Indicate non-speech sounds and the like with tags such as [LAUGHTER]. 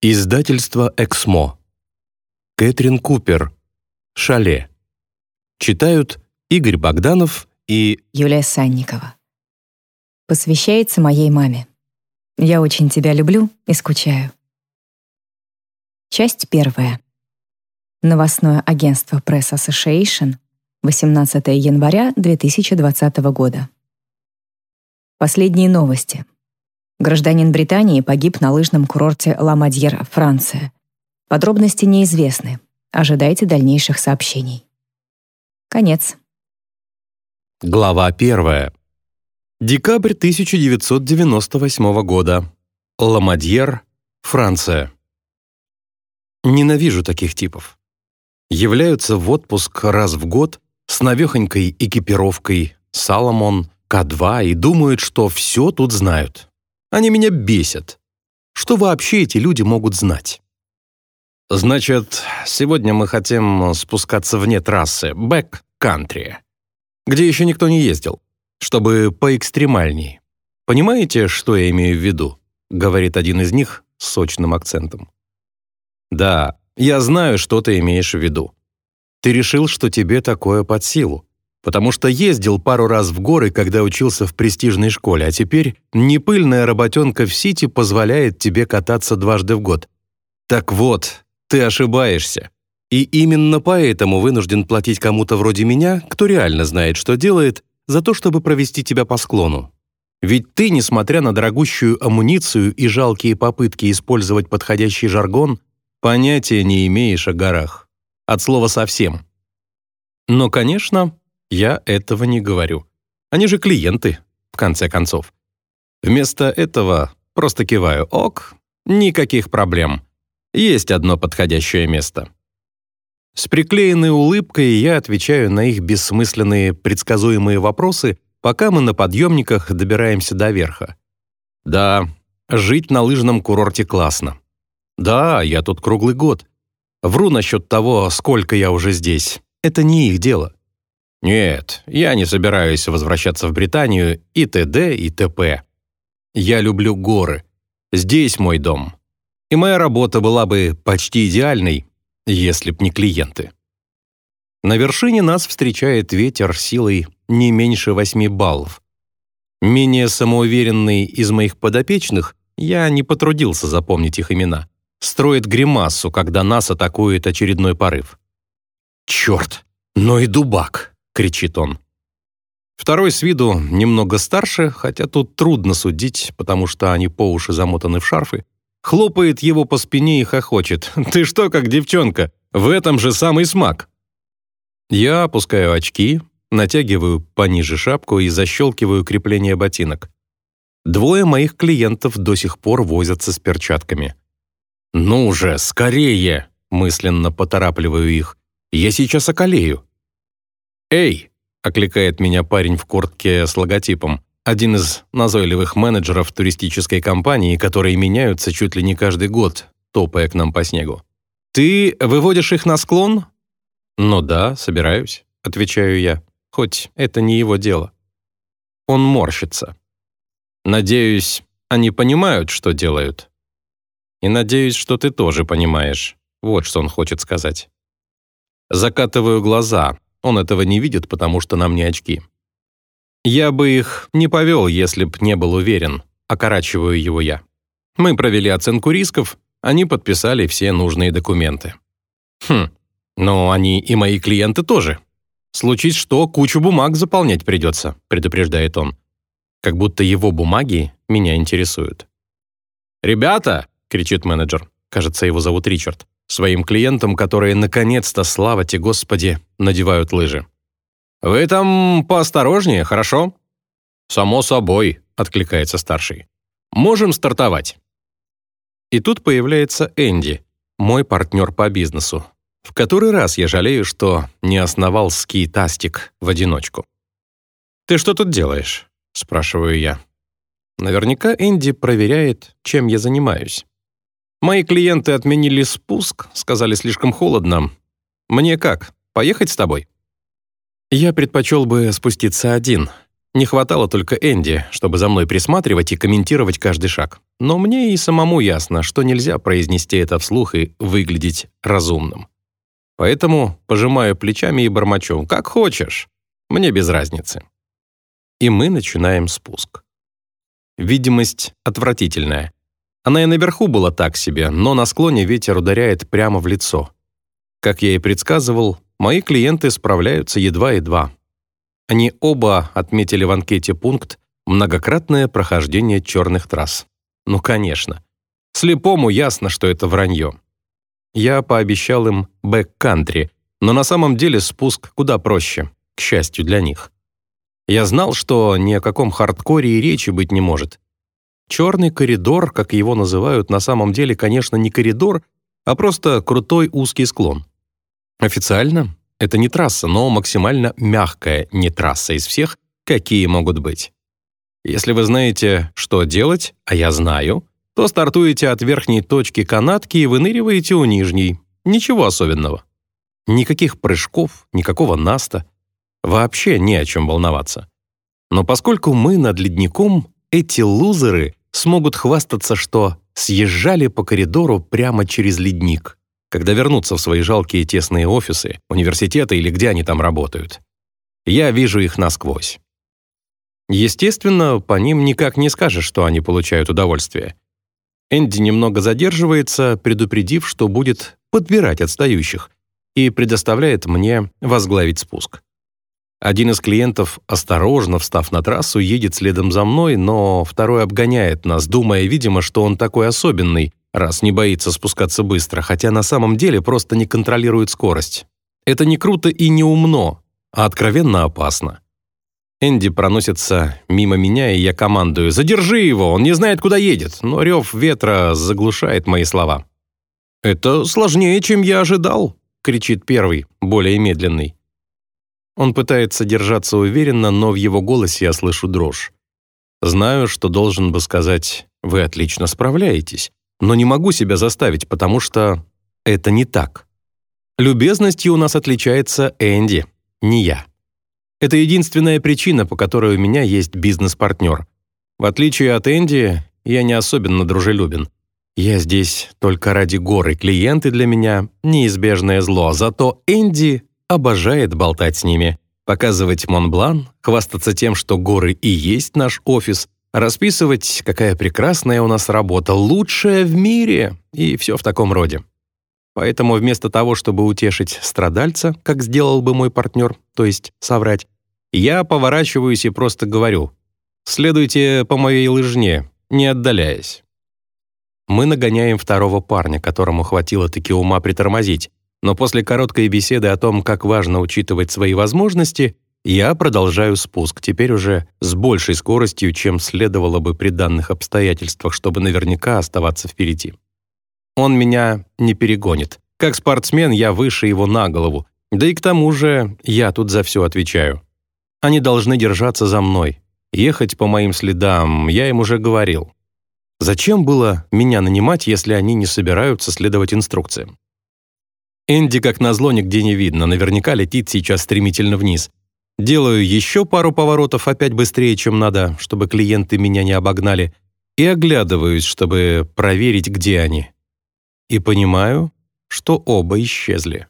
Издательство «Эксмо». Кэтрин Купер. «Шале». Читают Игорь Богданов и Юлия Санникова. Посвящается моей маме. Я очень тебя люблю и скучаю. Часть первая. Новостное агентство Press Association, 18 января 2020 года. Последние новости. Гражданин Британии погиб на лыжном курорте Ла-Мадьер, Франция. Подробности неизвестны. Ожидайте дальнейших сообщений. Конец. Глава первая. Декабрь 1998 года. Ла-Мадьер, Франция. Ненавижу таких типов. Являются в отпуск раз в год с навехонькой экипировкой Саломон, К2 и думают, что все тут знают. Они меня бесят. Что вообще эти люди могут знать? Значит, сегодня мы хотим спускаться вне трассы, бэк-кантри, где еще никто не ездил, чтобы поэкстремальней. Понимаете, что я имею в виду? Говорит один из них с сочным акцентом. Да, я знаю, что ты имеешь в виду. Ты решил, что тебе такое под силу потому что ездил пару раз в горы, когда учился в престижной школе, а теперь непыльная работенка в Сити позволяет тебе кататься дважды в год. Так вот, ты ошибаешься. И именно поэтому вынужден платить кому-то вроде меня, кто реально знает, что делает, за то, чтобы провести тебя по склону. Ведь ты, несмотря на дорогущую амуницию и жалкие попытки использовать подходящий жаргон, понятия не имеешь о горах. От слова совсем. Но, конечно, я этого не говорю. Они же клиенты, в конце концов. Вместо этого просто киваю «ок», никаких проблем. Есть одно подходящее место. С приклеенной улыбкой я отвечаю на их бессмысленные предсказуемые вопросы, пока мы на подъемниках добираемся до верха. Да, жить на лыжном курорте классно. Да, я тут круглый год. Вру насчет того, сколько я уже здесь. Это не их дело. Нет, я не собираюсь возвращаться в Британию и т.д. и т.п. Я люблю горы. Здесь мой дом. И моя работа была бы почти идеальной, если б не клиенты. На вершине нас встречает ветер силой не меньше 8 баллов. Менее самоуверенный из моих подопечных, я не потрудился запомнить их имена, строит гримасу, когда нас атакует очередной порыв. «Черт, но и дубак!» Кричит он. Второй с виду немного старше, хотя тут трудно судить, потому что они по уши замотаны в шарфы, хлопает его по спине и хохочет. [LAUGHS] «Ты что, как девчонка? В этом же самый смак!» Я опускаю очки, натягиваю пониже шапку и защелкиваю крепление ботинок. Двое моих клиентов до сих пор возятся с перчатками. «Ну же, скорее!» — мысленно поторапливаю их. «Я сейчас околею!» «Эй!» — окликает меня парень в куртке с логотипом. Один из назойливых менеджеров туристической компании, которые меняются чуть ли не каждый год, топая к нам по снегу. «Ты выводишь их на склон?» «Ну да, собираюсь», — отвечаю я, хоть это не его дело. Он морщится. «Надеюсь, они понимают, что делают?» «И надеюсь, что ты тоже понимаешь». Вот что он хочет сказать. Закатываю глаза, он этого не видит, потому что нам не очки. Я бы их не повел, если б не был уверен. Окорачиваю его я. Мы провели оценку рисков, они подписали все нужные документы. Хм, но они и мои клиенты тоже. Случись что, кучу бумаг заполнять придется, предупреждает он. Как будто его бумаги меня интересуют. «Ребята!» — кричит менеджер. Кажется, его зовут Ричард своим клиентам, которые наконец-то, слава тебе, Господи, надевают лыжи. «Вы там поосторожнее, хорошо?» «Само собой», — откликается старший. «Можем стартовать». И тут появляется Энди, мой партнер по бизнесу. В который раз я жалею, что не основал ски-тастик в одиночку. «Ты что тут делаешь?» — спрашиваю я. Наверняка Энди проверяет, чем я занимаюсь. Мои клиенты отменили спуск, сказали слишком холодно. Мне как, поехать с тобой? Я предпочел бы спуститься один. Не хватало только Энди, чтобы за мной присматривать и комментировать каждый шаг. Но мне и самому ясно, что нельзя произнести это вслух и выглядеть разумным. Поэтому пожимаю плечами и бормочу «как хочешь». Мне без разницы. И мы начинаем спуск. Видимость отвратительная. Она и наверху была так себе, но на склоне ветер ударяет прямо в лицо. Как я и предсказывал, мои клиенты справляются едва-едва. Они оба отметили в анкете пункт «многократное прохождение черных трасс». Ну, конечно. Слепому ясно, что это вранье. Я пообещал им бэк-кантри, но на самом деле спуск куда проще, к счастью для них. Я знал, что ни о каком хардкоре и речи быть не может. Черный коридор, как его называют, на самом деле, конечно, не коридор, а просто крутой узкий склон. Официально это не трасса, но максимально мягкая не трасса из всех, какие могут быть. Если вы знаете, что делать, а я знаю, то стартуете от верхней точки канатки и выныриваете у нижней. Ничего особенного. Никаких прыжков, никакого наста. Вообще не о чем волноваться. Но поскольку мы над ледником, эти лузеры смогут хвастаться, что съезжали по коридору прямо через ледник, когда вернутся в свои жалкие тесные офисы, университеты или где они там работают. Я вижу их насквозь. Естественно, по ним никак не скажешь, что они получают удовольствие. Энди немного задерживается, предупредив, что будет подбирать отстающих, и предоставляет мне возглавить спуск. Один из клиентов, осторожно встав на трассу, едет следом за мной, но второй обгоняет нас, думая, видимо, что он такой особенный, раз не боится спускаться быстро, хотя на самом деле просто не контролирует скорость. Это не круто и не умно, а откровенно опасно. Энди проносится мимо меня, и я командую «Задержи его, он не знает, куда едет», но рев ветра заглушает мои слова. «Это сложнее, чем я ожидал», — кричит первый, более медленный. Он пытается держаться уверенно, но в его голосе я слышу дрожь. Знаю, что должен бы сказать «Вы отлично справляетесь», но не могу себя заставить, потому что это не так. Любезностью у нас отличается Энди, не я. Это единственная причина, по которой у меня есть бизнес-партнер. В отличие от Энди, я не особенно дружелюбен. Я здесь только ради горы. Клиенты для меня — неизбежное зло. Зато Энди обожает болтать с ними, показывать Монблан, хвастаться тем, что горы и есть наш офис, расписывать, какая прекрасная у нас работа, лучшая в мире, и все в таком роде. Поэтому вместо того, чтобы утешить страдальца, как сделал бы мой партнер, то есть соврать, я поворачиваюсь и просто говорю «Следуйте по моей лыжне, не отдаляясь». Мы нагоняем второго парня, которому хватило таки ума притормозить, но после короткой беседы о том, как важно учитывать свои возможности, я продолжаю спуск, теперь уже с большей скоростью, чем следовало бы при данных обстоятельствах, чтобы наверняка оставаться впереди. Он меня не перегонит. Как спортсмен я выше его на голову. Да и к тому же я тут за все отвечаю. Они должны держаться за мной. Ехать по моим следам, я им уже говорил. Зачем было меня нанимать, если они не собираются следовать инструкциям? Энди, как назло, нигде не видно, наверняка летит сейчас стремительно вниз. Делаю еще пару поворотов опять быстрее, чем надо, чтобы клиенты меня не обогнали, и оглядываюсь, чтобы проверить, где они и понимаю, что оба исчезли.